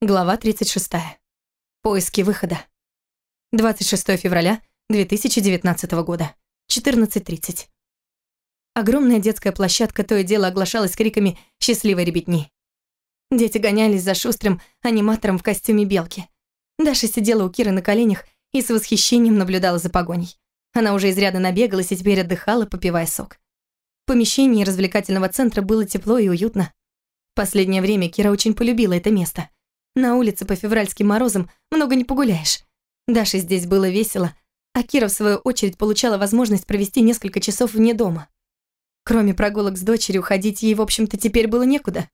Глава 36. Поиски выхода. 26 февраля 2019 года. 14.30. Огромная детская площадка то и дело оглашалась криками счастливой ребятни. Дети гонялись за шустрым аниматором в костюме белки. Даша сидела у Киры на коленях и с восхищением наблюдала за погоней. Она уже изрядно набегалась и теперь отдыхала, попивая сок. В помещении развлекательного центра было тепло и уютно. Последнее время Кира очень полюбила это место – на улице по февральским морозам много не погуляешь. Даше здесь было весело, а Кира, в свою очередь, получала возможность провести несколько часов вне дома. Кроме прогулок с дочерью, ходить ей, в общем-то, теперь было некуда.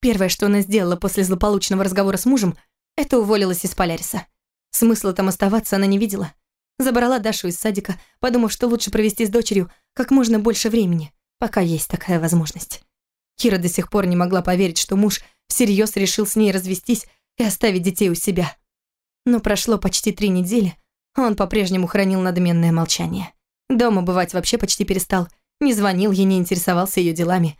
Первое, что она сделала после злополучного разговора с мужем, это уволилась из Поляриса. Смысла там оставаться она не видела. Забрала Дашу из садика, подумав, что лучше провести с дочерью как можно больше времени, пока есть такая возможность. Кира до сих пор не могла поверить, что муж всерьез решил с ней развестись и оставить детей у себя. Но прошло почти три недели, он по-прежнему хранил надменное молчание. Дома бывать вообще почти перестал, не звонил ей, не интересовался ее делами.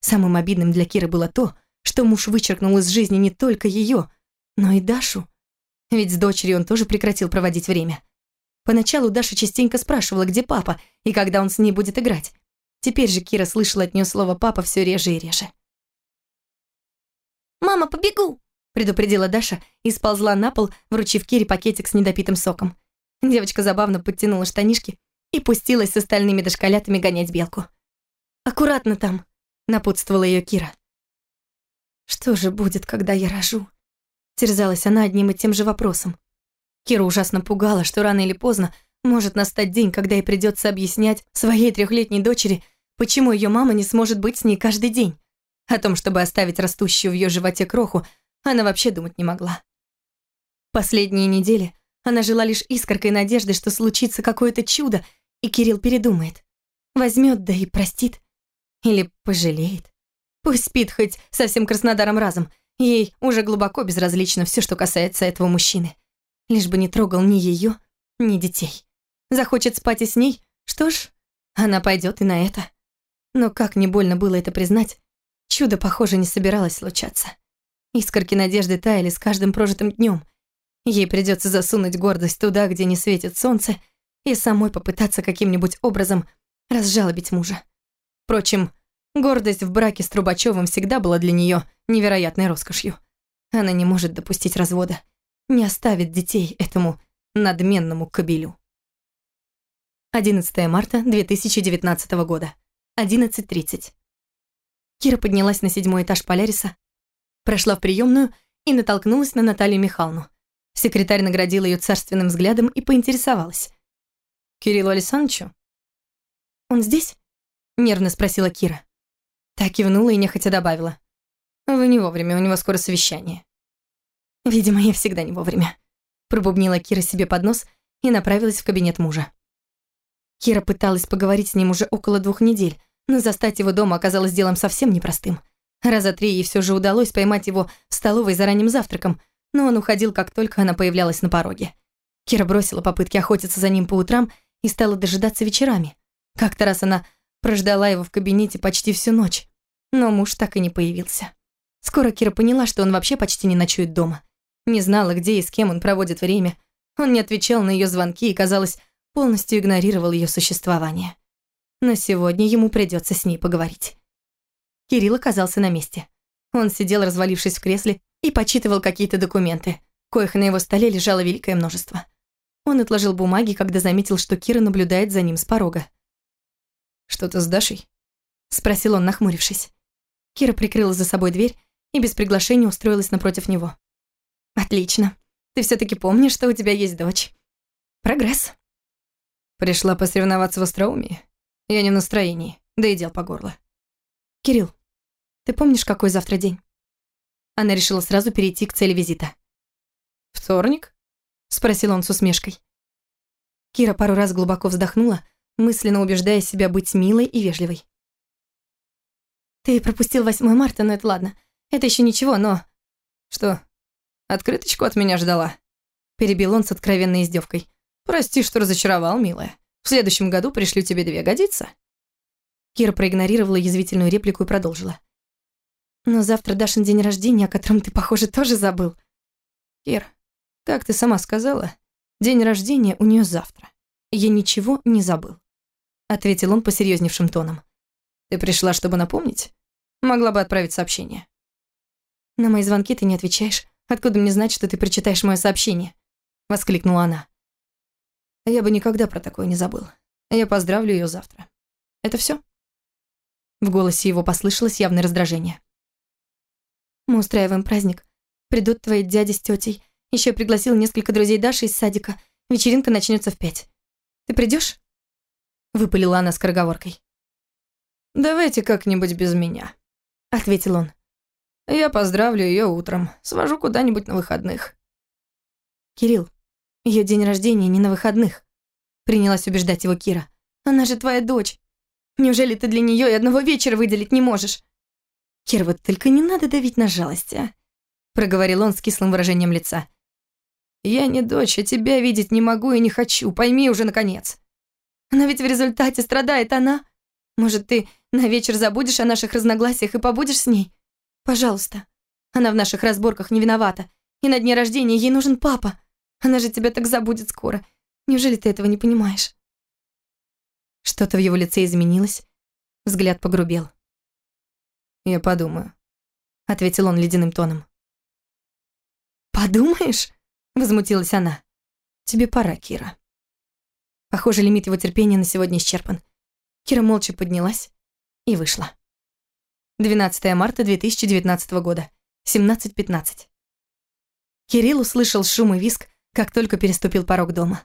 Самым обидным для Киры было то, что муж вычеркнул из жизни не только ее, но и Дашу. Ведь с дочерью он тоже прекратил проводить время. Поначалу Даша частенько спрашивала, где папа и когда он с ней будет играть. Теперь же Кира слышала от нее слово «папа» все реже и реже. «Мама, побегу!» Предупредила Даша и сползла на пол, вручив Кире пакетик с недопитым соком. Девочка забавно подтянула штанишки и пустилась с остальными дошколятами гонять белку. «Аккуратно там», — напутствовала ее Кира. «Что же будет, когда я рожу?» Терзалась она одним и тем же вопросом. Кира ужасно пугала, что рано или поздно может настать день, когда ей придется объяснять своей трехлетней дочери, почему ее мама не сможет быть с ней каждый день. О том, чтобы оставить растущую в ее животе кроху, она вообще думать не могла. Последние недели она жила лишь искоркой надежды, что случится какое-то чудо, и Кирилл передумает. Возьмет, да и простит. Или пожалеет. Пусть спит хоть со всем Краснодаром разом. Ей уже глубоко безразлично все, что касается этого мужчины. Лишь бы не трогал ни ее, ни детей. Захочет спать и с ней, что ж, она пойдет и на это. Но как не больно было это признать, чудо, похоже, не собиралось случаться. Искорки надежды таяли с каждым прожитым днем. Ей придется засунуть гордость туда, где не светит солнце, и самой попытаться каким-нибудь образом разжалобить мужа. Впрочем, гордость в браке с Трубачевым всегда была для нее невероятной роскошью. Она не может допустить развода, не оставит детей этому надменному кобелю. 11 марта 2019 года, 11.30. Кира поднялась на седьмой этаж Поляриса, Прошла в приемную и натолкнулась на Наталью Михайловну. Секретарь наградила ее царственным взглядом и поинтересовалась. «Кириллу Александровичу?» «Он здесь?» – нервно спросила Кира. Так кивнула и нехотя добавила. «Вы не вовремя, у него скоро совещание». «Видимо, я всегда не вовремя», – пробубнила Кира себе под нос и направилась в кабинет мужа. Кира пыталась поговорить с ним уже около двух недель, но застать его дома оказалось делом совсем непростым. Раза три ей все же удалось поймать его в столовой за ранним завтраком, но он уходил, как только она появлялась на пороге. Кира бросила попытки охотиться за ним по утрам и стала дожидаться вечерами. Как-то раз она прождала его в кабинете почти всю ночь, но муж так и не появился. Скоро Кира поняла, что он вообще почти не ночует дома. Не знала, где и с кем он проводит время. Он не отвечал на ее звонки и, казалось, полностью игнорировал ее существование. Но сегодня ему придется с ней поговорить. Кирилл оказался на месте. Он сидел, развалившись в кресле, и почитывал какие-то документы, коих на его столе лежало великое множество. Он отложил бумаги, когда заметил, что Кира наблюдает за ним с порога. «Что-то с Дашей?» – спросил он, нахмурившись. Кира прикрыла за собой дверь и без приглашения устроилась напротив него. «Отлично. Ты все таки помнишь, что у тебя есть дочь. Прогресс». Пришла посоревноваться в остроумии. Я не в настроении, да и дел по горло. «Кирилл, ты помнишь, какой завтра день?» Она решила сразу перейти к цели визита. «Вторник?» – спросил он с усмешкой. Кира пару раз глубоко вздохнула, мысленно убеждая себя быть милой и вежливой. «Ты пропустил 8 марта, но это ладно. Это еще ничего, но...» «Что, открыточку от меня ждала?» Перебил он с откровенной издевкой. «Прости, что разочаровал, милая. В следующем году пришлю тебе две, годится?» Кира проигнорировала язвительную реплику и продолжила. «Но завтра Дашин день рождения, о котором ты, похоже, тоже забыл». Кир, как ты сама сказала, день рождения у нее завтра. Я ничего не забыл. Ответил он посерьезневшим тоном. Ты пришла, чтобы напомнить? Могла бы отправить сообщение. На мои звонки ты не отвечаешь. Откуда мне знать, что ты прочитаешь мое сообщение? Воскликнула она. Я бы никогда про такое не забыл. Я поздравлю ее завтра. Это все? В голосе его послышалось явное раздражение. Мы устраиваем праздник. Придут твои дяди с тетей. Еще пригласил несколько друзей Даши из садика. Вечеринка начнется в пять. Ты придешь? Выпалила она скороговоркой. «Давайте как-нибудь без меня», — ответил он. «Я поздравлю ее утром, свожу куда-нибудь на выходных». «Кирилл, ее день рождения не на выходных», — принялась убеждать его Кира. «Она же твоя дочь. Неужели ты для нее и одного вечера выделить не можешь?» «Кир, вот только не надо давить на жалость, а?» Проговорил он с кислым выражением лица. «Я не дочь, а тебя видеть не могу и не хочу, пойми уже наконец». «Но ведь в результате страдает она. Может, ты на вечер забудешь о наших разногласиях и побудешь с ней? Пожалуйста. Она в наших разборках не виновата. И на дне рождения ей нужен папа. Она же тебя так забудет скоро. Неужели ты этого не понимаешь?» Что-то в его лице изменилось. Взгляд погрубел. «Я подумаю», — ответил он ледяным тоном. «Подумаешь?» — возмутилась она. «Тебе пора, Кира». Похоже, лимит его терпения на сегодня исчерпан. Кира молча поднялась и вышла. 12 марта 2019 года, 17.15. Кирилл услышал шум и виск, как только переступил порог дома.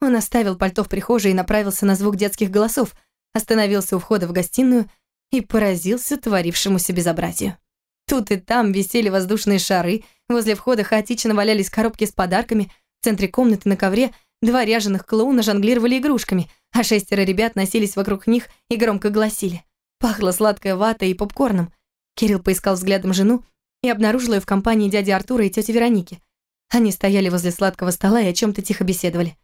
Он оставил пальто в прихожей и направился на звук детских голосов, остановился у входа в гостиную и поразился творившемуся безобразию. Тут и там висели воздушные шары, возле входа хаотично валялись коробки с подарками, в центре комнаты на ковре два ряженых клоуна жонглировали игрушками, а шестеро ребят носились вокруг них и громко гласили. Пахло сладкой ватой и попкорном. Кирилл поискал взглядом жену и обнаружил ее в компании дяди Артура и тети Вероники. Они стояли возле сладкого стола и о чем то тихо беседовали.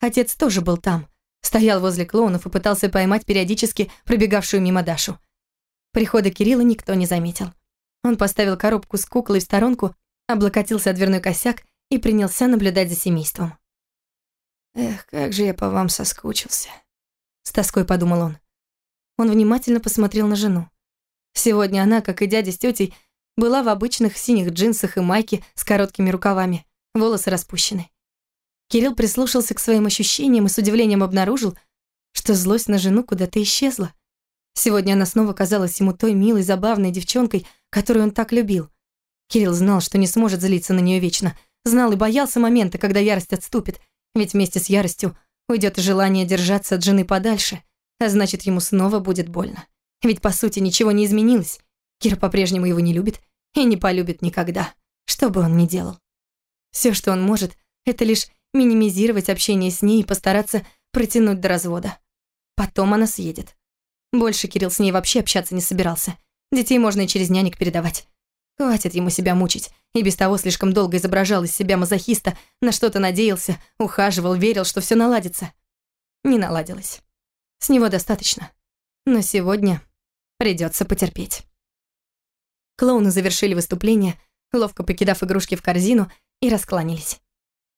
Отец тоже был там, стоял возле клоунов и пытался поймать периодически пробегавшую мимо Дашу. Прихода Кирилла никто не заметил. Он поставил коробку с куклой в сторонку, облокотился о дверной косяк и принялся наблюдать за семейством. «Эх, как же я по вам соскучился», — с тоской подумал он. Он внимательно посмотрел на жену. Сегодня она, как и дядя с тетей, была в обычных синих джинсах и майке с короткими рукавами, волосы распущены. Кирилл прислушался к своим ощущениям и с удивлением обнаружил, что злость на жену куда-то исчезла. Сегодня она снова казалась ему той милой, забавной девчонкой, которую он так любил. Кирилл знал, что не сможет злиться на нее вечно. Знал и боялся момента, когда ярость отступит, ведь вместе с яростью уйдет желание держаться от жены подальше, а значит, ему снова будет больно. Ведь, по сути, ничего не изменилось. Кира по-прежнему его не любит и не полюбит никогда, что бы он ни делал. Все, что он может, это лишь минимизировать общение с ней и постараться протянуть до развода. Потом она съедет. Больше Кирилл с ней вообще общаться не собирался. Детей можно и через нянек передавать. Хватит ему себя мучить. И без того слишком долго изображал из себя мазохиста, на что-то надеялся, ухаживал, верил, что все наладится. Не наладилось. С него достаточно. Но сегодня придется потерпеть. Клоуны завершили выступление, ловко покидав игрушки в корзину, и раскланялись.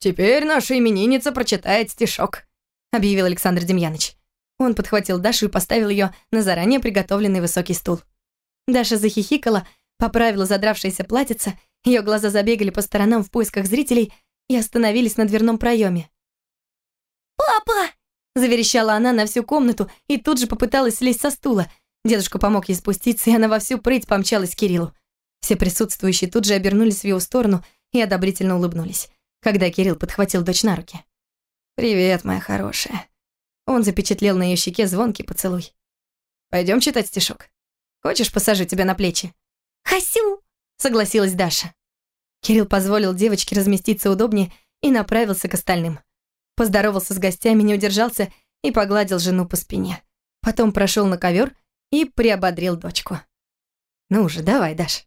«Теперь наша именинница прочитает стишок», — объявил Александр Демьяныч. Он подхватил Дашу и поставил ее на заранее приготовленный высокий стул. Даша захихикала, поправила задравшееся платьице, ее глаза забегали по сторонам в поисках зрителей и остановились на дверном проеме. «Папа!» – заверещала она на всю комнату и тут же попыталась слезть со стула. Дедушка помог ей спуститься, и она во всю прыть помчалась к Кириллу. Все присутствующие тут же обернулись в его сторону и одобрительно улыбнулись когда Кирилл подхватил дочь на руки. «Привет, моя хорошая». Он запечатлел на ее щеке звонкий поцелуй. Пойдем читать стишок. Хочешь, посажу тебя на плечи?» «Хасю!» — согласилась Даша. Кирилл позволил девочке разместиться удобнее и направился к остальным. Поздоровался с гостями, не удержался и погладил жену по спине. Потом прошел на ковер и приободрил дочку. «Ну уже, давай, Даш».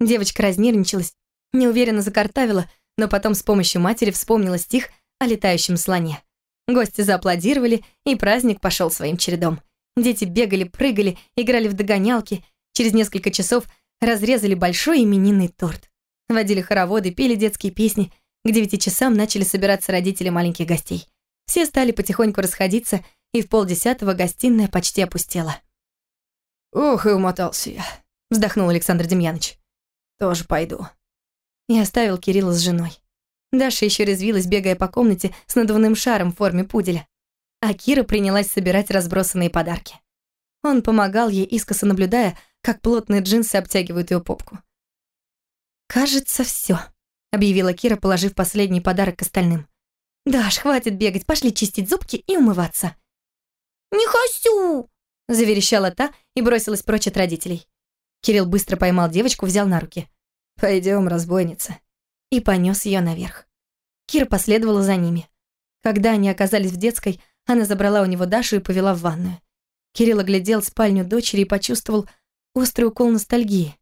Девочка разнервничалась, неуверенно закартавила, но потом с помощью матери вспомнила стих о летающем слоне. Гости зааплодировали, и праздник пошел своим чередом. Дети бегали, прыгали, играли в догонялки. Через несколько часов разрезали большой именинный торт. Водили хороводы, пели детские песни. К девяти часам начали собираться родители маленьких гостей. Все стали потихоньку расходиться, и в полдесятого гостиная почти опустела. «Ох, и умотался я», — вздохнул Александр Демьянович. «Тоже пойду». И оставил Кирилла с женой. Даша еще резвилась, бегая по комнате с надувным шаром в форме пуделя. А Кира принялась собирать разбросанные подарки. Он помогал ей, искоса наблюдая, как плотные джинсы обтягивают ее попку. «Кажется, все, объявила Кира, положив последний подарок к остальным. «Даш, хватит бегать, пошли чистить зубки и умываться». «Не хочу!» – заверещала та и бросилась прочь от родителей. Кирилл быстро поймал девочку, взял на руки. Пойдем, разбойница и понес ее наверх. Кира последовала за ними. Когда они оказались в детской, она забрала у него Дашу и повела в ванную. Кирилл оглядел спальню дочери и почувствовал острый укол ностальгии.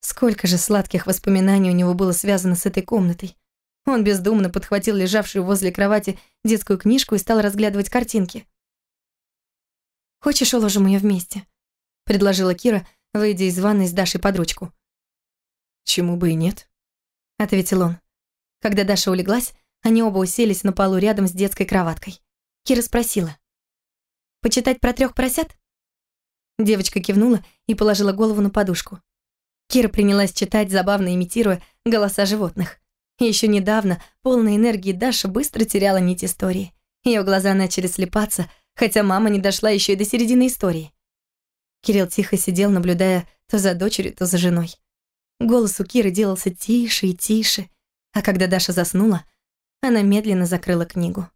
Сколько же сладких воспоминаний у него было связано с этой комнатой. Он бездумно подхватил лежавшую возле кровати детскую книжку и стал разглядывать картинки. «Хочешь, уложим ее вместе?» — предложила Кира, выйдя из ванной с Дашей под ручку. «Чему бы и нет?» — ответил он. Когда Даша улеглась, они оба уселись на полу рядом с детской кроваткой. Кира спросила. «Почитать про трех поросят?» Девочка кивнула и положила голову на подушку. Кира принялась читать, забавно имитируя голоса животных. Еще недавно, полная энергии, Даша быстро теряла нить истории. Ее глаза начали слепаться, хотя мама не дошла еще и до середины истории. Кирилл тихо сидел, наблюдая то за дочерью, то за женой. Голос у Киры делался тише и тише, а когда Даша заснула, она медленно закрыла книгу.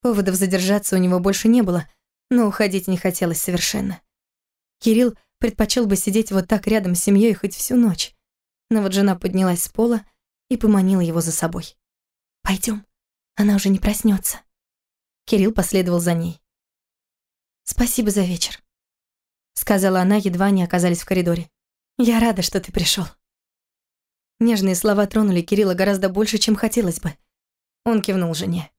Поводов задержаться у него больше не было, но уходить не хотелось совершенно. Кирилл предпочел бы сидеть вот так рядом с семьей хоть всю ночь. Но вот жена поднялась с пола и поманила его за собой. Пойдем, она уже не проснется. Кирилл последовал за ней. «Спасибо за вечер», — сказала она, едва они оказались в коридоре. Я рада, что ты пришел. Нежные слова тронули Кирилла гораздо больше, чем хотелось бы. Он кивнул жене.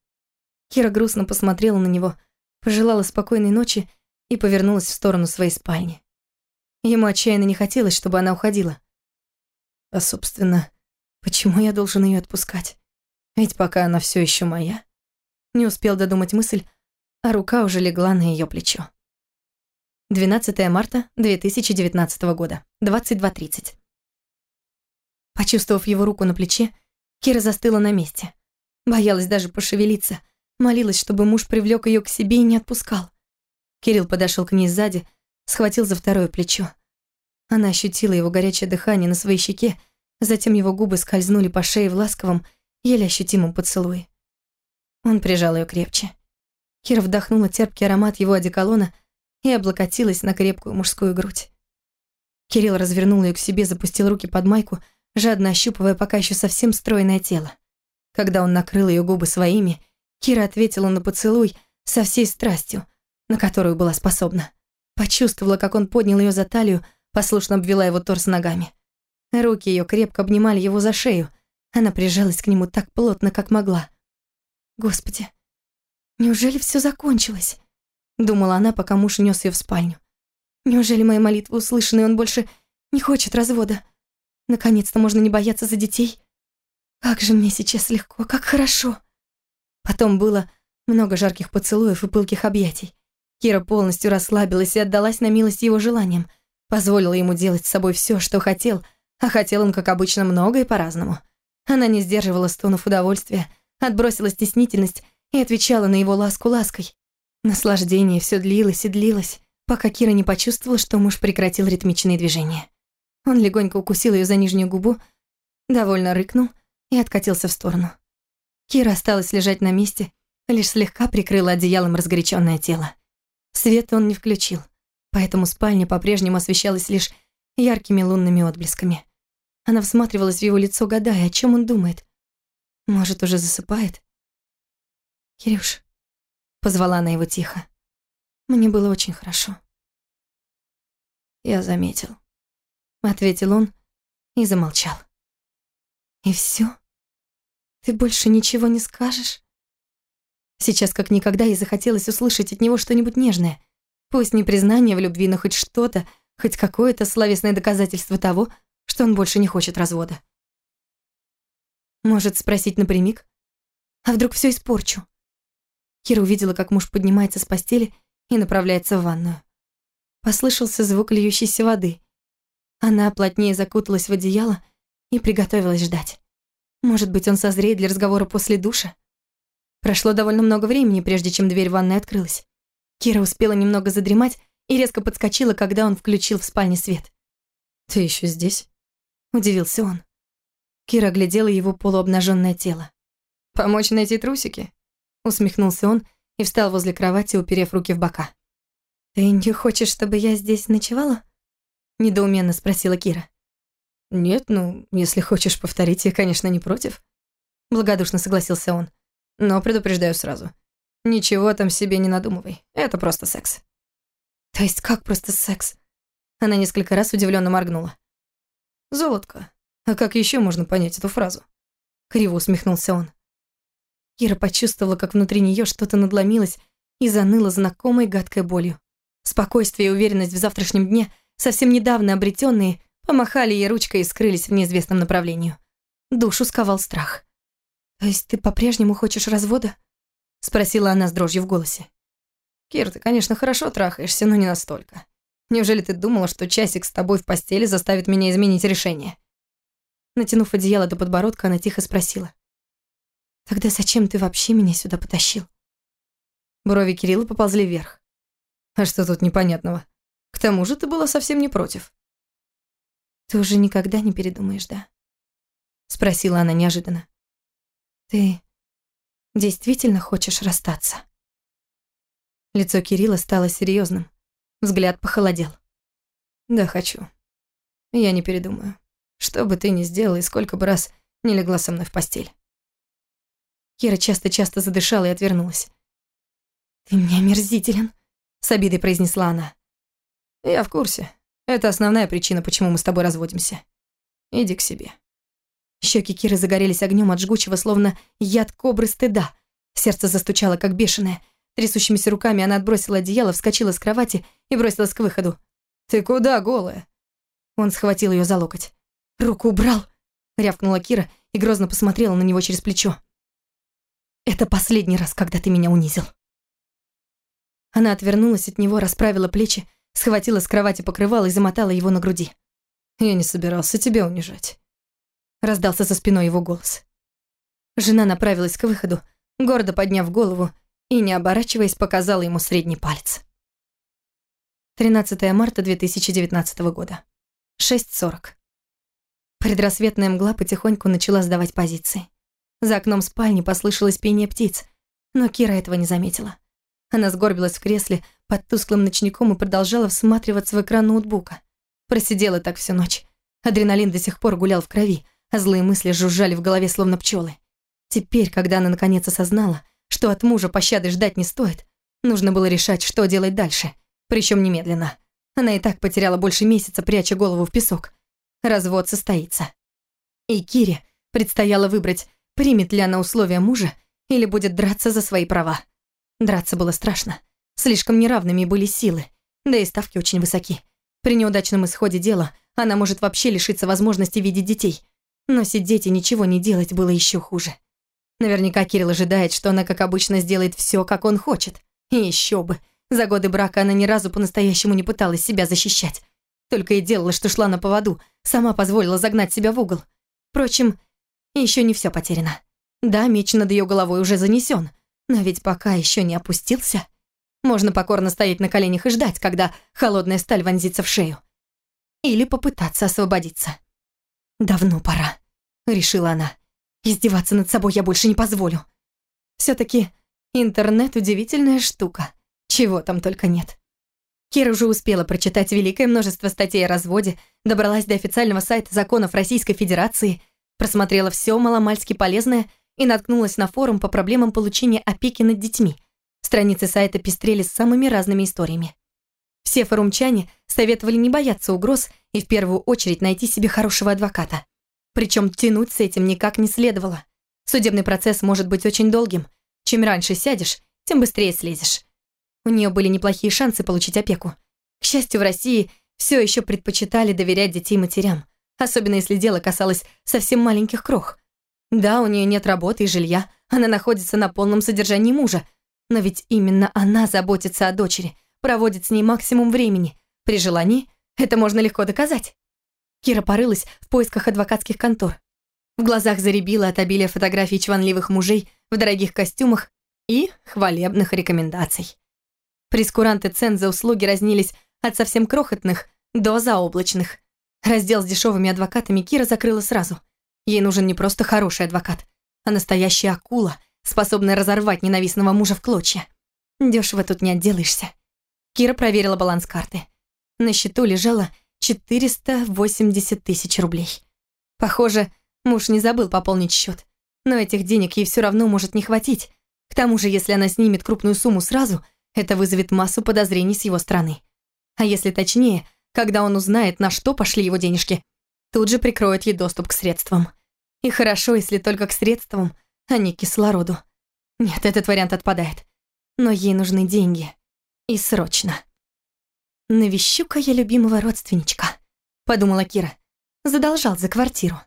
Кира грустно посмотрела на него, пожелала спокойной ночи и повернулась в сторону своей спальни. Ему отчаянно не хотелось, чтобы она уходила. А, собственно, почему я должен ее отпускать? Ведь пока она все еще моя. Не успел додумать мысль, а рука уже легла на ее плечо. 12 марта 2019 года, 22.30. Почувствовав его руку на плече, Кира застыла на месте. Боялась даже пошевелиться, молилась, чтобы муж привлек ее к себе и не отпускал. Кирилл подошел к ней сзади, схватил за второе плечо. Она ощутила его горячее дыхание на своей щеке, затем его губы скользнули по шее в ласковом, еле ощутимом поцелуе. Он прижал ее крепче. Кира вдохнула терпкий аромат его одеколона и облокотилась на крепкую мужскую грудь. Кирилл развернул ее к себе, запустил руки под майку, жадно ощупывая пока еще совсем стройное тело. Когда он накрыл ее губы своими, Кира ответила на поцелуй со всей страстью, на которую была способна. Почувствовала, как он поднял ее за талию, послушно обвела его торс ногами. Руки ее крепко обнимали его за шею. Она прижалась к нему так плотно, как могла. Господи, неужели все закончилось? Думала она, пока муж нес ее в спальню. Неужели мои молитвы услышаны, и он больше не хочет развода? Наконец-то можно не бояться за детей. Как же мне сейчас легко, как хорошо. Потом было много жарких поцелуев и пылких объятий. Кира полностью расслабилась и отдалась на милость его желаниям. Позволила ему делать с собой все, что хотел, а хотел он, как обычно, много и по-разному. Она не сдерживала стонов удовольствия, отбросила стеснительность и отвечала на его ласку лаской. Наслаждение все длилось и длилось, пока Кира не почувствовала, что муж прекратил ритмичные движения. Он легонько укусил ее за нижнюю губу, довольно рыкнул и откатился в сторону. Кира осталась лежать на месте, лишь слегка прикрыла одеялом разгоряченное тело. Свет он не включил, поэтому спальня по-прежнему освещалась лишь яркими лунными отблесками. Она всматривалась в его лицо, гадая, о чем он думает. Может, уже засыпает? «Кирюш, Позвала она его тихо. Мне было очень хорошо. Я заметил. Ответил он и замолчал. И все? Ты больше ничего не скажешь? Сейчас как никогда ей захотелось услышать от него что-нибудь нежное. Пусть не признание в любви, но хоть что-то, хоть какое-то словесное доказательство того, что он больше не хочет развода. Может, спросить напрямик? А вдруг все испорчу? Кира увидела, как муж поднимается с постели и направляется в ванную. Послышался звук льющейся воды. Она плотнее закуталась в одеяло и приготовилась ждать. Может быть, он созреет для разговора после душа? Прошло довольно много времени, прежде чем дверь ванной открылась. Кира успела немного задремать и резко подскочила, когда он включил в спальне свет. «Ты еще здесь?» – удивился он. Кира глядела его полуобнаженное тело. «Помочь найти трусики?» – усмехнулся он и встал возле кровати, уперев руки в бока. «Ты не хочешь, чтобы я здесь ночевала?» – недоуменно спросила Кира. «Нет, ну, если хочешь повторить, я, конечно, не против», – благодушно согласился он. «Но предупреждаю сразу. Ничего там себе не надумывай. Это просто секс». «То есть как просто секс?» Она несколько раз удивленно моргнула. «Золотко. А как еще можно понять эту фразу?» Криво усмехнулся он. Кира почувствовала, как внутри нее что-то надломилось и заныло знакомой гадкой болью. Спокойствие и уверенность в завтрашнем дне, совсем недавно обретенные, помахали ей ручкой и скрылись в неизвестном направлении. Душу сковал страх. «То есть ты по-прежнему хочешь развода?» — спросила она с дрожью в голосе. «Кир, ты, конечно, хорошо трахаешься, но не настолько. Неужели ты думала, что часик с тобой в постели заставит меня изменить решение?» Натянув одеяло до подбородка, она тихо спросила. Тогда зачем ты вообще меня сюда потащил? Брови Кирилла поползли вверх. А что тут непонятного? К тому же ты была совсем не против. Ты уже никогда не передумаешь, да? Спросила она неожиданно. Ты действительно хочешь расстаться? Лицо Кирилла стало серьезным. Взгляд похолодел. Да, хочу. Я не передумаю. Что бы ты ни сделала и сколько бы раз не легла со мной в постель. Кира часто-часто задышала и отвернулась. «Ты мне омерзителен», — с обидой произнесла она. «Я в курсе. Это основная причина, почему мы с тобой разводимся. Иди к себе». Щеки Киры загорелись огнем от жгучего, словно яд кобры стыда. Сердце застучало, как бешеное. Трясущимися руками она отбросила одеяло, вскочила с кровати и бросилась к выходу. «Ты куда, голая?» Он схватил ее за локоть. «Руку убрал!» — рявкнула Кира и грозно посмотрела на него через плечо. Это последний раз, когда ты меня унизил. Она отвернулась от него, расправила плечи, схватила с кровати покрывало и замотала его на груди. «Я не собирался тебя унижать», — раздался за спиной его голос. Жена направилась к выходу, гордо подняв голову и, не оборачиваясь, показала ему средний палец. 13 марта 2019 года. 6.40. Предрассветная мгла потихоньку начала сдавать позиции. За окном спальни послышалось пение птиц, но Кира этого не заметила. Она сгорбилась в кресле под тусклым ночником и продолжала всматриваться в экран ноутбука. Просидела так всю ночь. Адреналин до сих пор гулял в крови, а злые мысли жужжали в голове, словно пчелы. Теперь, когда она наконец осознала, что от мужа пощады ждать не стоит, нужно было решать, что делать дальше, причем немедленно. Она и так потеряла больше месяца, пряча голову в песок. Развод состоится. И Кире предстояло выбрать, Примет ли она условия мужа или будет драться за свои права? Драться было страшно. Слишком неравными были силы, да и ставки очень высоки. При неудачном исходе дела она может вообще лишиться возможности видеть детей. Но сидеть и ничего не делать было еще хуже. Наверняка Кирилл ожидает, что она, как обычно, сделает все, как он хочет. И еще бы. За годы брака она ни разу по-настоящему не пыталась себя защищать. Только и делала, что шла на поводу, сама позволила загнать себя в угол. Впрочем, еще не все потеряно. Да, меч над ее головой уже занесен, но ведь пока еще не опустился. Можно покорно стоять на коленях и ждать, когда холодная сталь вонзится в шею. Или попытаться освободиться. «Давно пора», — решила она. «Издеваться над собой я больше не позволю. все таки интернет — удивительная штука. Чего там только нет». Кира уже успела прочитать великое множество статей о разводе, добралась до официального сайта законов Российской Федерации — Просмотрела все маломальски полезное и наткнулась на форум по проблемам получения опеки над детьми. Страницы сайта пестрели с самыми разными историями. Все форумчане советовали не бояться угроз и в первую очередь найти себе хорошего адвоката. Причем тянуть с этим никак не следовало. Судебный процесс может быть очень долгим. Чем раньше сядешь, тем быстрее слезешь. У нее были неплохие шансы получить опеку. К счастью, в России все еще предпочитали доверять детей матерям особенно если дело касалось совсем маленьких крох. Да, у нее нет работы и жилья, она находится на полном содержании мужа, но ведь именно она заботится о дочери, проводит с ней максимум времени. При желании это можно легко доказать. Кира порылась в поисках адвокатских контор. В глазах заребила от обилия фотографий чванливых мужей в дорогих костюмах и хвалебных рекомендаций. Прескуранты цен за услуги разнились от совсем крохотных до заоблачных. Раздел с дешевыми адвокатами Кира закрыла сразу. Ей нужен не просто хороший адвокат, а настоящая акула, способная разорвать ненавистного мужа в клочья. Дешево тут не отделаешься. Кира проверила баланс карты. На счету лежало 480 тысяч рублей. Похоже, муж не забыл пополнить счет. Но этих денег ей все равно может не хватить. К тому же, если она снимет крупную сумму сразу, это вызовет массу подозрений с его стороны. А если точнее, когда он узнает, на что пошли его денежки, тут же прикроет ей доступ к средствам. И хорошо, если только к средствам, а не к кислороду. Нет, этот вариант отпадает. Но ей нужны деньги. И срочно. «Навещу-ка я любимого родственничка», — подумала Кира. Задолжал за квартиру.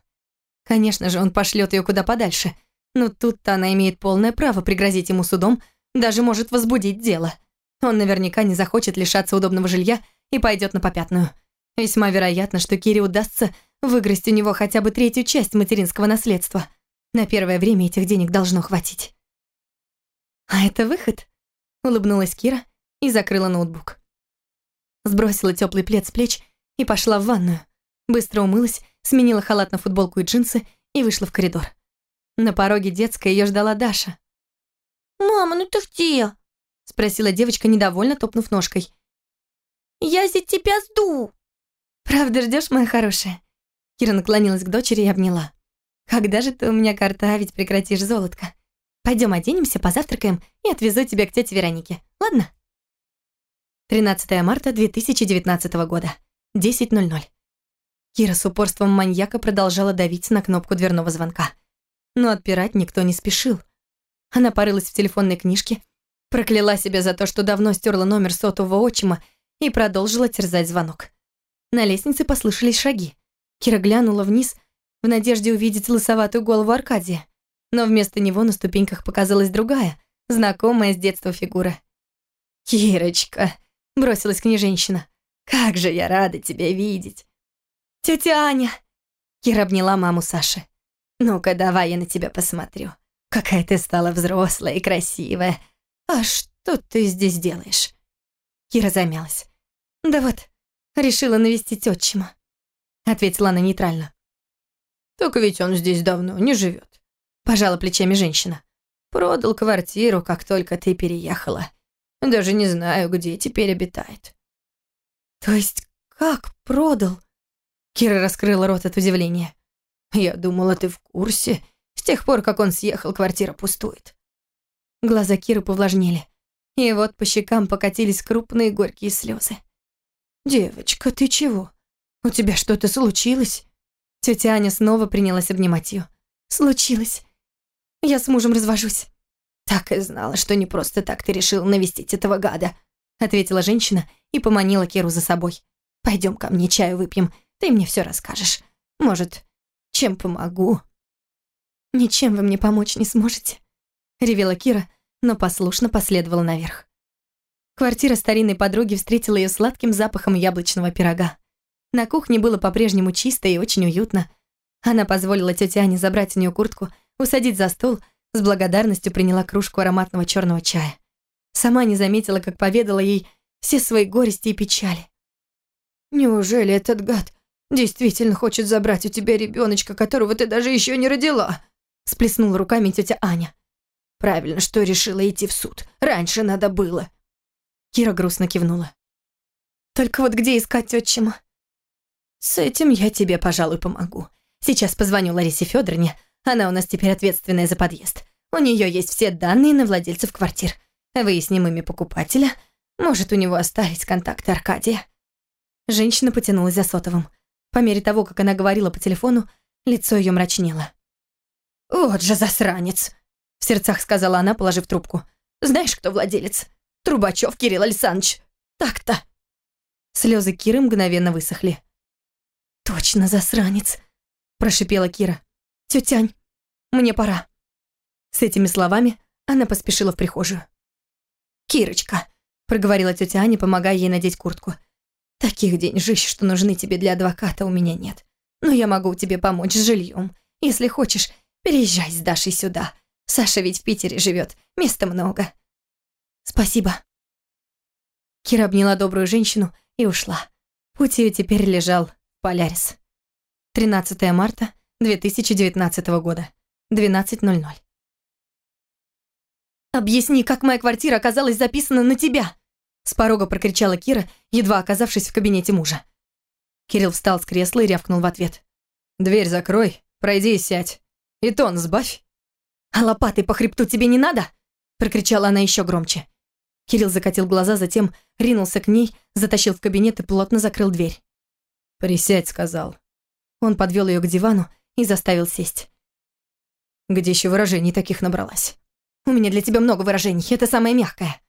Конечно же, он пошлет ее куда подальше, но тут-то она имеет полное право пригрозить ему судом, даже может возбудить дело. Он наверняка не захочет лишаться удобного жилья и пойдет на попятную. Весьма вероятно, что Кире удастся выгрызть у него хотя бы третью часть материнского наследства. На первое время этих денег должно хватить. «А это выход?» — улыбнулась Кира и закрыла ноутбук. Сбросила теплый плед с плеч и пошла в ванную. Быстро умылась, сменила халат на футболку и джинсы и вышла в коридор. На пороге детской ее ждала Даша. «Мама, ну ты где?» — спросила девочка, недовольно топнув ножкой. «Я здесь тебя жду!» «Правда ждешь, моя хорошая?» Кира наклонилась к дочери и обняла. «Когда же ты у меня картавить прекратишь, золотко? Пойдем оденемся, позавтракаем и отвезу тебя к тете Веронике, ладно?» 13 марта 2019 года, 10.00. Кира с упорством маньяка продолжала давить на кнопку дверного звонка. Но отпирать никто не спешил. Она порылась в телефонной книжке, прокляла себя за то, что давно стерла номер сотового отчима и продолжила терзать звонок. На лестнице послышались шаги. Кира глянула вниз в надежде увидеть лысоватую голову Аркадия. Но вместо него на ступеньках показалась другая, знакомая с детства фигура. «Кирочка!» — бросилась к ней женщина. «Как же я рада тебя видеть!» «Тетя Аня!» Кира обняла маму Саши. «Ну-ка, давай я на тебя посмотрю. Какая ты стала взрослая и красивая. А что ты здесь делаешь?» Кира замялась. «Да вот, решила навестить отчима», — ответила она нейтрально. «Только ведь он здесь давно не живет», — пожала плечами женщина. «Продал квартиру, как только ты переехала. Даже не знаю, где теперь обитает». «То есть как продал?» Кира раскрыла рот от удивления. «Я думала, ты в курсе. С тех пор, как он съехал, квартира пустует». Глаза Киры повлажнели. И вот по щекам покатились крупные горькие слезы. «Девочка, ты чего? У тебя что-то случилось?» Тетя Аня снова принялась обнимать ее. «Случилось. Я с мужем развожусь». «Так и знала, что не просто так ты решил навестить этого гада», ответила женщина и поманила Киру за собой. «Пойдем ко мне чаю выпьем, ты мне все расскажешь. Может, чем помогу?» «Ничем вы мне помочь не сможете», ревела Кира, но послушно последовала наверх. Квартира старинной подруги встретила ее сладким запахом яблочного пирога. На кухне было по-прежнему чисто и очень уютно. Она позволила тете Ане забрать у нее куртку, усадить за стол, с благодарностью приняла кружку ароматного черного чая. Сама не заметила, как поведала ей все свои горести и печали. «Неужели этот гад действительно хочет забрать у тебя ребеночка, которого ты даже еще не родила?» сплеснула руками тетя Аня. «Правильно, что решила идти в суд. Раньше надо было. Кира грустно кивнула. «Только вот где искать отчима?» «С этим я тебе, пожалуй, помогу. Сейчас позвоню Ларисе Федоровне. Она у нас теперь ответственная за подъезд. У нее есть все данные на владельцев квартир. Выясним имя покупателя. Может, у него остались контакты Аркадия». Женщина потянулась за сотовым. По мере того, как она говорила по телефону, лицо ее мрачнело. «Вот же засранец!» — в сердцах сказала она, положив трубку. «Знаешь, кто владелец? Трубачев Кирилл Александрович. Так-то. Слезы Киры мгновенно высохли. Точно засранец, прошипела Кира. Тетянь, Мне пора». С этими словами она поспешила в прихожую. «Кирочка», — проговорила тетя Аня, помогая ей надеть куртку. «Таких деньжищ, что нужны тебе для адвоката, у меня нет. Но я могу тебе помочь с жильем. Если хочешь, переезжай с Дашей сюда. Саша ведь в Питере живет, места много». «Спасибо». Кира обняла добрую женщину и ушла. Путь ее теперь лежал Полярис. 13 марта 2019 года, 12.00. «Объясни, как моя квартира оказалась записана на тебя!» С порога прокричала Кира, едва оказавшись в кабинете мужа. Кирилл встал с кресла и рявкнул в ответ. «Дверь закрой, пройди и сядь. И тон сбавь». «А лопатой по хребту тебе не надо?» Прокричала она еще громче. Кирилл закатил глаза, затем ринулся к ней, затащил в кабинет и плотно закрыл дверь. «Присядь», — сказал. Он подвел ее к дивану и заставил сесть. «Где еще выражений таких набралась?» «У меня для тебя много выражений, это самое мягкое».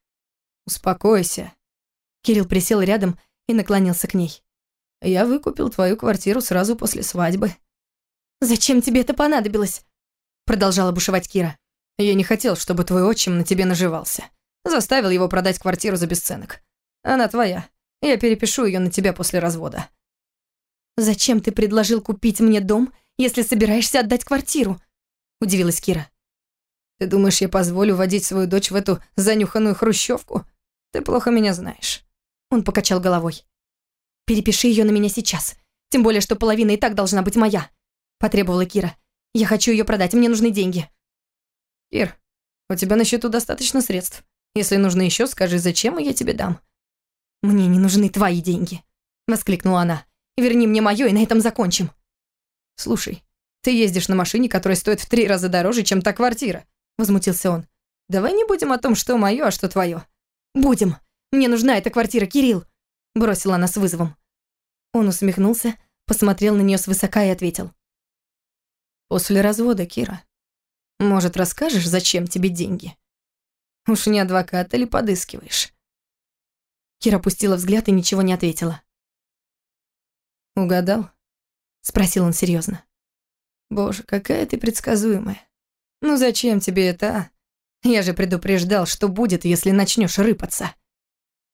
«Успокойся». Кирилл присел рядом и наклонился к ней. «Я выкупил твою квартиру сразу после свадьбы». «Зачем тебе это понадобилось?» Продолжала бушевать Кира. «Я не хотел, чтобы твой отчим на тебе наживался. Заставил его продать квартиру за бесценок. Она твоя. Я перепишу ее на тебя после развода». «Зачем ты предложил купить мне дом, если собираешься отдать квартиру?» Удивилась Кира. «Ты думаешь, я позволю водить свою дочь в эту занюханную хрущевку? Ты плохо меня знаешь». Он покачал головой. «Перепиши ее на меня сейчас. Тем более, что половина и так должна быть моя», потребовала Кира. «Я хочу ее продать, мне нужны деньги». «Кир, у тебя на счету достаточно средств. Если нужно еще, скажи, зачем, и я тебе дам». «Мне не нужны твои деньги», — воскликнула она. «Верни мне мое, и на этом закончим». «Слушай, ты ездишь на машине, которая стоит в три раза дороже, чем та квартира», — возмутился он. «Давай не будем о том, что мое, а что твое». «Будем. Мне нужна эта квартира, Кирилл», — бросила она с вызовом. Он усмехнулся, посмотрел на нее свысока и ответил. «После развода, Кира. Может, расскажешь, зачем тебе деньги?» Уж не адвокат или подыскиваешь?» Кира опустила взгляд и ничего не ответила. «Угадал?» — спросил он серьезно. «Боже, какая ты предсказуемая. Ну зачем тебе это, а? Я же предупреждал, что будет, если начнешь рыпаться».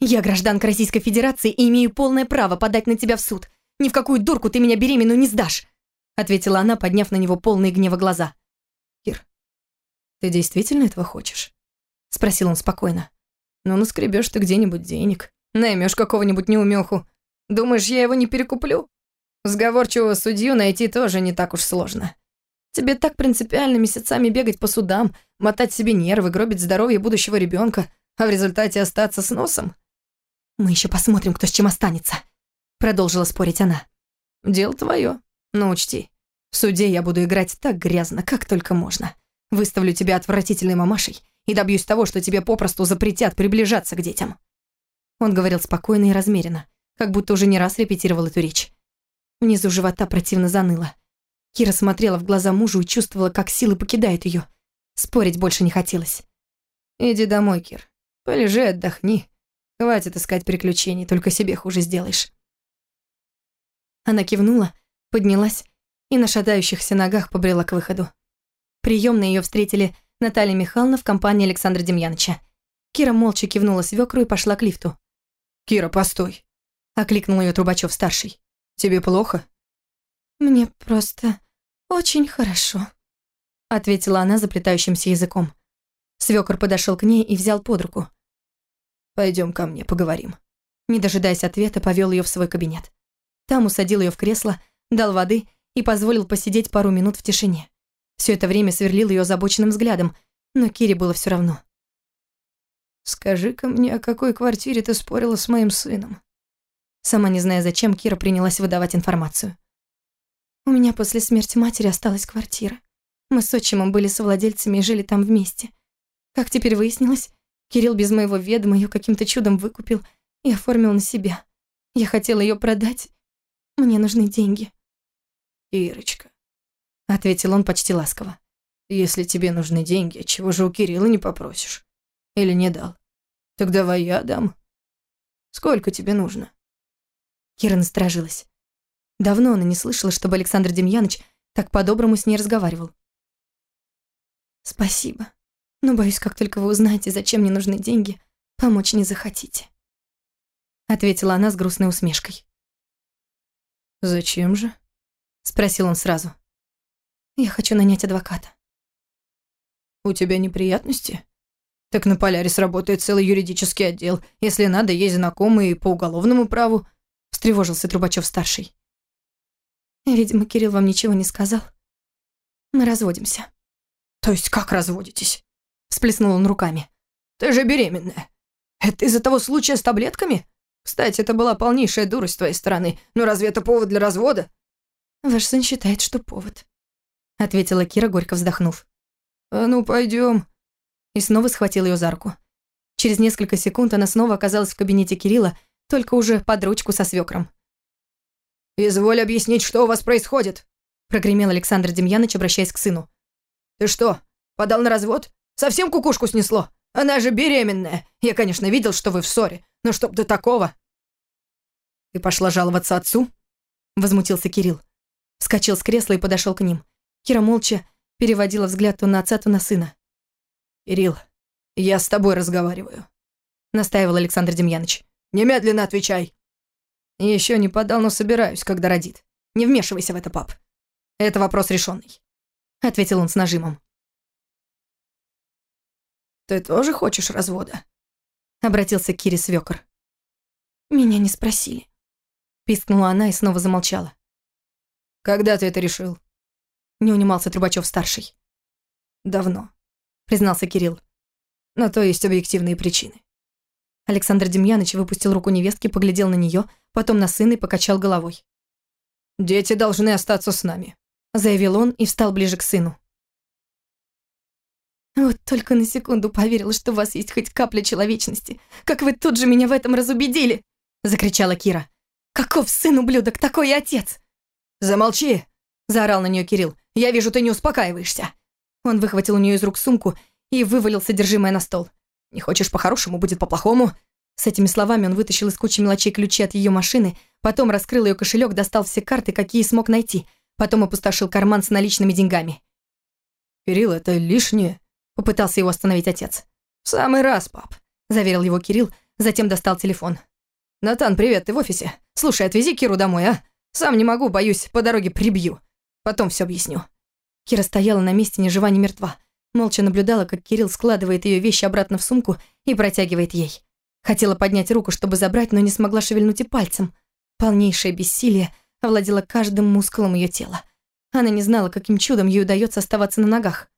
«Я гражданка Российской Федерации и имею полное право подать на тебя в суд. Ни в какую дурку ты меня беременную не сдашь», — ответила она, подняв на него полные гнева глаза. «Кир, ты действительно этого хочешь?» Спросил он спокойно. Ну, наскребешь ты где-нибудь денег. Наймешь какого-нибудь неумеху. Думаешь, я его не перекуплю? Сговорчивого судью найти тоже не так уж сложно. Тебе так принципиально месяцами бегать по судам, мотать себе нервы, гробить здоровье будущего ребенка, а в результате остаться с носом? Мы еще посмотрим, кто с чем останется, продолжила спорить она. Дело твое, но учти, в суде я буду играть так грязно, как только можно. Выставлю тебя отвратительной мамашей и добьюсь того, что тебе попросту запретят приближаться к детям». Он говорил спокойно и размеренно, как будто уже не раз репетировал эту речь. Внизу живота противно заныло. Кира смотрела в глаза мужу и чувствовала, как силы покидают ее. Спорить больше не хотелось. «Иди домой, Кир. Полежи, отдохни. Хватит искать приключений, только себе хуже сделаешь». Она кивнула, поднялась и на шатающихся ногах побрела к выходу. Приемные ее встретили Наталья Михайловна в компании Александра Демьяновича. Кира молча кивнула свекру и пошла к лифту. «Кира, постой!» – окликнул ее Трубачев-старший. «Тебе плохо?» «Мне просто очень хорошо», – ответила она заплетающимся языком. Свекор подошел к ней и взял под руку. Пойдем ко мне, поговорим». Не дожидаясь ответа, повел ее в свой кабинет. Там усадил ее в кресло, дал воды и позволил посидеть пару минут в тишине. Все это время сверлил ее озабоченным взглядом, но Кире было все равно. «Скажи-ка мне, о какой квартире ты спорила с моим сыном?» Сама не зная зачем, Кира принялась выдавать информацию. «У меня после смерти матери осталась квартира. Мы с отчимом были совладельцами и жили там вместе. Как теперь выяснилось, Кирилл без моего ведома ее каким-то чудом выкупил и оформил на себя. Я хотела ее продать. Мне нужны деньги». «Ирочка, — ответил он почти ласково. «Если тебе нужны деньги, чего же у Кирилла не попросишь? Или не дал? Так давай я дам. Сколько тебе нужно?» Кира насторожилась. Давно она не слышала, чтобы Александр Демьяныч так по-доброму с ней разговаривал. Спасибо. Но боюсь, как только вы узнаете, зачем мне нужны деньги, помочь не захотите. Ответила она с грустной усмешкой. «Зачем же?» Спросил он сразу. Я хочу нанять адвоката. «У тебя неприятности?» «Так на Полярис работает целый юридический отдел. Если надо, есть знакомые по уголовному праву», — встревожился Трубачев-старший. «Видимо, Кирилл вам ничего не сказал. Мы разводимся». «То есть как разводитесь?» — всплеснул он руками. «Ты же беременная. Это из-за того случая с таблетками? Кстати, это была полнейшая дурость с твоей стороны. Но разве это повод для развода?» «Ваш сын считает, что повод», — ответила Кира, горько вздохнув. «А ну, пойдем. И снова схватил ее за руку. Через несколько секунд она снова оказалась в кабинете Кирилла, только уже под ручку со свекром. «Изволь объяснить, что у вас происходит», — прогремел Александр Демьяныч, обращаясь к сыну. «Ты что, подал на развод? Совсем кукушку снесло? Она же беременная. Я, конечно, видел, что вы в ссоре, но чтоб до такого...» «Ты пошла жаловаться отцу?» — возмутился Кирилл. Вскочил с кресла и подошел к ним. Кира молча переводила взгляд то на отца, то на сына. «Кирилл, я с тобой разговариваю», — настаивал Александр Демьяныч. «Немедленно отвечай». «Еще не подал, но собираюсь, когда родит. Не вмешивайся в это, пап. Это вопрос решенный», — ответил он с нажимом. «Ты тоже хочешь развода?» — обратился к Кире свёкор. «Меня не спросили», — пискнула она и снова замолчала. «Когда ты это решил?» — не унимался Трубачев-старший. «Давно», признался Кирилл. На то есть объективные причины. Александр Демьяныч выпустил руку невестки, поглядел на нее, потом на сына и покачал головой. «Дети должны остаться с нами», — заявил он и встал ближе к сыну. «Вот только на секунду поверила, что у вас есть хоть капля человечности. Как вы тут же меня в этом разубедили!» — закричала Кира. «Каков сын ублюдок, такой и отец!» «Замолчи!» — заорал на нее Кирилл. «Я вижу, ты не успокаиваешься. Он выхватил у нее из рук сумку и вывалил содержимое на стол. «Не хочешь по-хорошему, будет по-плохому». С этими словами он вытащил из кучи мелочей ключи от ее машины, потом раскрыл ее кошелек, достал все карты, какие смог найти, потом опустошил карман с наличными деньгами. «Кирилл, это лишнее», — попытался его остановить отец. «В самый раз, пап», — заверил его Кирилл, затем достал телефон. «Натан, привет, ты в офисе? Слушай, отвези Киру домой, а? Сам не могу, боюсь, по дороге прибью. Потом все объясню». Кира стояла на месте ни жива, ни мертва. Молча наблюдала, как Кирилл складывает ее вещи обратно в сумку и протягивает ей. Хотела поднять руку, чтобы забрать, но не смогла шевельнуть и пальцем. Полнейшее бессилие овладело каждым мускулом ее тела. Она не знала, каким чудом ей удается оставаться на ногах.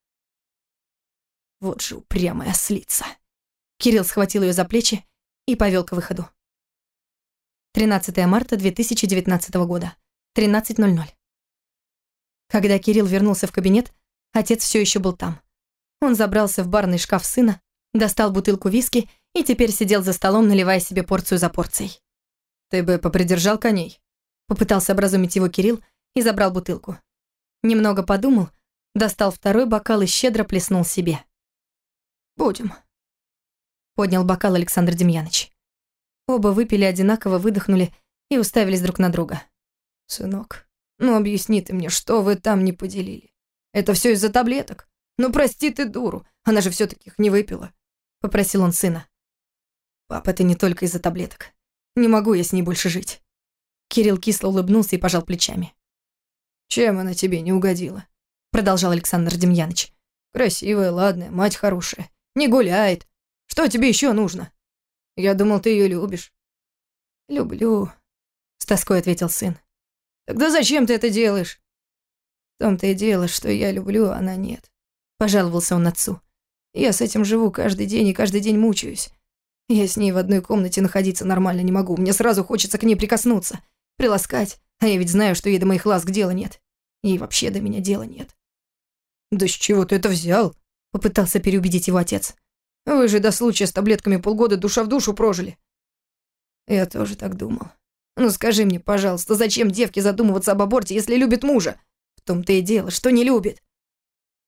Вот же упрямая слица. Кирилл схватил ее за плечи и повел к выходу. 13 марта 2019 года. 13.00. Когда Кирилл вернулся в кабинет, отец все еще был там. Он забрался в барный шкаф сына, достал бутылку виски и теперь сидел за столом, наливая себе порцию за порцией. «Ты бы попридержал коней», — попытался образумить его Кирилл и забрал бутылку. Немного подумал, достал второй бокал и щедро плеснул себе. «Будем», — поднял бокал Александр Демьяныч. Оба выпили одинаково, выдохнули и уставились друг на друга. «Сынок, ну объясни ты мне, что вы там не поделили? Это все из-за таблеток? Ну прости ты дуру, она же все таки их не выпила. Попросил он сына. Пап, это не только из-за таблеток. Не могу я с ней больше жить. Кирилл кисло улыбнулся и пожал плечами. «Чем она тебе не угодила?» Продолжал Александр Демьяныч. «Красивая, ладная, мать хорошая. Не гуляет. Что тебе еще нужно? Я думал, ты ее любишь». «Люблю», — с тоской ответил сын. Тогда зачем ты это делаешь? В том-то и дело, что я люблю, а она нет. Пожаловался он отцу. Я с этим живу каждый день и каждый день мучаюсь. Я с ней в одной комнате находиться нормально не могу. Мне сразу хочется к ней прикоснуться, приласкать. А я ведь знаю, что ей до моих ласк дела нет. Ей вообще до меня дела нет. «Да с чего ты это взял?» — попытался переубедить его отец. «Вы же до случая с таблетками полгода душа в душу прожили». Я тоже так думал. Ну скажи мне, пожалуйста, зачем девке задумываться об аборте, если любит мужа? В том-то и дело, что не любит.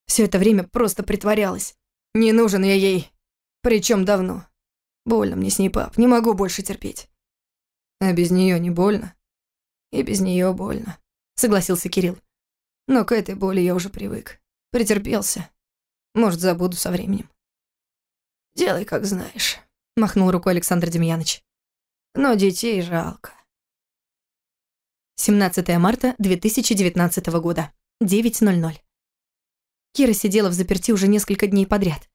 Все это время просто притворялась. Не нужен я ей. Причем давно. Больно мне с ней, пап, не могу больше терпеть. А без нее не больно? И без нее больно, согласился Кирилл. Но к этой боли я уже привык. Претерпелся. Может, забуду со временем. Делай, как знаешь, махнул рукой Александр Демьяныч. Но детей жалко. 17 марта 2019 года, 9.00. Кира сидела в заперти уже несколько дней подряд.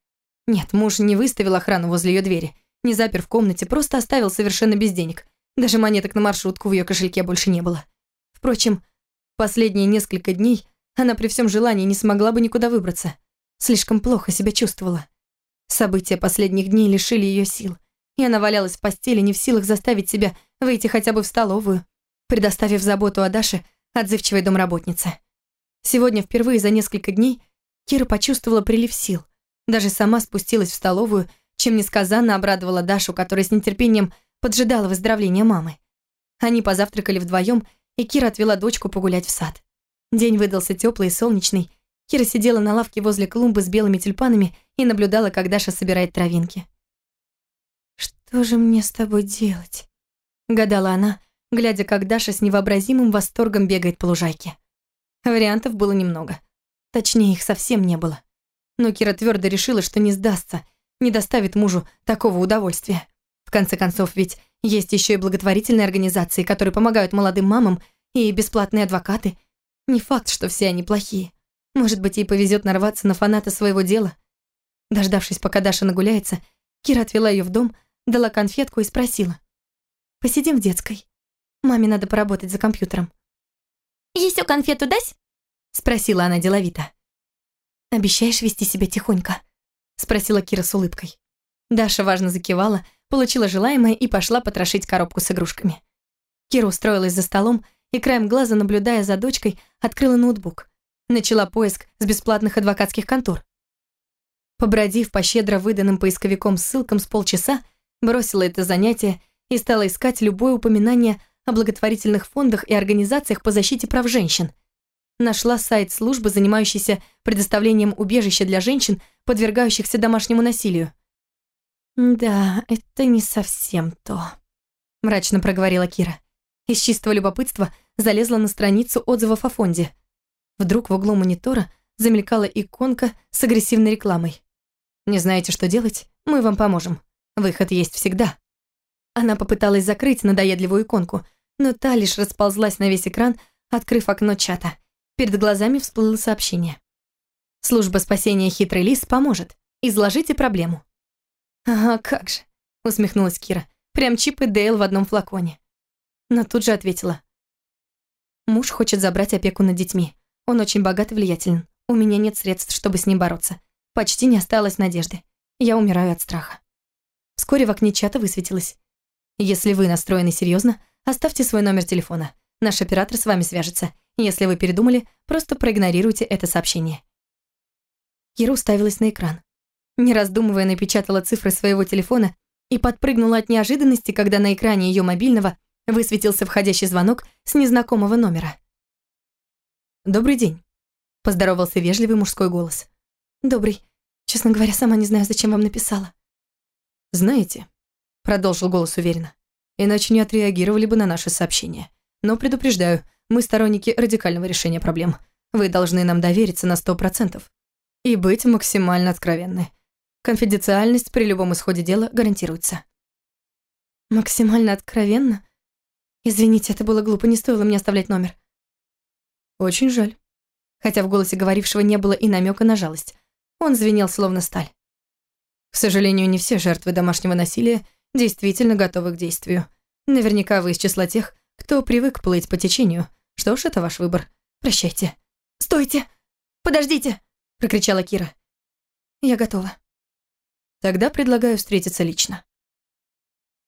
Нет, муж не выставил охрану возле ее двери, не запер в комнате, просто оставил совершенно без денег. Даже монеток на маршрутку в ее кошельке больше не было. Впрочем, последние несколько дней она при всем желании не смогла бы никуда выбраться. Слишком плохо себя чувствовала. События последних дней лишили ее сил, и она валялась в постели, не в силах заставить себя выйти хотя бы в столовую, предоставив заботу о Даше отзывчивой домработнице. Сегодня впервые за несколько дней Кира почувствовала прилив сил. Даже сама спустилась в столовую, чем несказанно обрадовала Дашу, которая с нетерпением поджидала выздоровления мамы. Они позавтракали вдвоем, и Кира отвела дочку погулять в сад. День выдался теплый и солнечный. Кира сидела на лавке возле клумбы с белыми тюльпанами и наблюдала, как Даша собирает травинки. «Что же мне с тобой делать?» — гадала она, глядя, как Даша с невообразимым восторгом бегает по лужайке. Вариантов было немного. Точнее, их совсем не было. Но Кира твердо решила, что не сдастся, не доставит мужу такого удовольствия. В конце концов, ведь есть еще и благотворительные организации, которые помогают молодым мамам, и бесплатные адвокаты. Не факт, что все они плохие. Может быть, ей повезет нарваться на фаната своего дела. Дождавшись, пока Даша нагуляется, Кира отвела ее в дом, дала конфетку и спросила. «Посидим в детской. Маме надо поработать за компьютером». «Еще конфету дась?» Спросила она деловито. «Обещаешь вести себя тихонько?» Спросила Кира с улыбкой. Даша важно закивала, получила желаемое и пошла потрошить коробку с игрушками. Кира устроилась за столом и краем глаза, наблюдая за дочкой, открыла ноутбук. Начала поиск с бесплатных адвокатских контор. Побродив по щедро выданным поисковиком ссылкам с полчаса, бросила это занятие и стала искать любое упоминание о благотворительных фондах и организациях по защите прав женщин – нашла сайт службы, занимающейся предоставлением убежища для женщин, подвергающихся домашнему насилию. «Да, это не совсем то», – мрачно проговорила Кира. Из чистого любопытства залезла на страницу отзывов о фонде. Вдруг в углу монитора замелькала иконка с агрессивной рекламой. «Не знаете, что делать? Мы вам поможем. Выход есть всегда». Она попыталась закрыть надоедливую иконку, но та лишь расползлась на весь экран, открыв окно чата. Перед глазами всплыло сообщение. Служба спасения «Хитрый лис» поможет. Изложите проблему. «Ага, как же», — усмехнулась Кира. Прям Чип и Дейл в одном флаконе. Но тут же ответила. Муж хочет забрать опеку над детьми. Он очень богат и влиятелен. У меня нет средств, чтобы с ним бороться. Почти не осталось надежды. Я умираю от страха. Вскоре в окне чата высветилось. Если вы настроены серьезно, оставьте свой номер телефона. Наш оператор с вами свяжется. Если вы передумали, просто проигнорируйте это сообщение. Кира уставилась на экран. Не раздумывая, напечатала цифры своего телефона и подпрыгнула от неожиданности, когда на экране ее мобильного высветился входящий звонок с незнакомого номера. «Добрый день», — поздоровался вежливый мужской голос. «Добрый. Честно говоря, сама не знаю, зачем вам написала». «Знаете», — продолжил голос уверенно, «иначе не отреагировали бы на наше сообщение. Но предупреждаю, мы сторонники радикального решения проблем. Вы должны нам довериться на сто процентов. И быть максимально откровенны. Конфиденциальность при любом исходе дела гарантируется. Максимально откровенно? Извините, это было глупо, не стоило мне оставлять номер. Очень жаль. Хотя в голосе говорившего не было и намека на жалость. Он звенел словно сталь. К сожалению, не все жертвы домашнего насилия действительно готовы к действию. Наверняка вы из числа тех, кто привык плыть по течению, что ж, это ваш выбор. Прощайте. Стойте! Подождите! прокричала Кира. Я готова. Тогда предлагаю встретиться лично.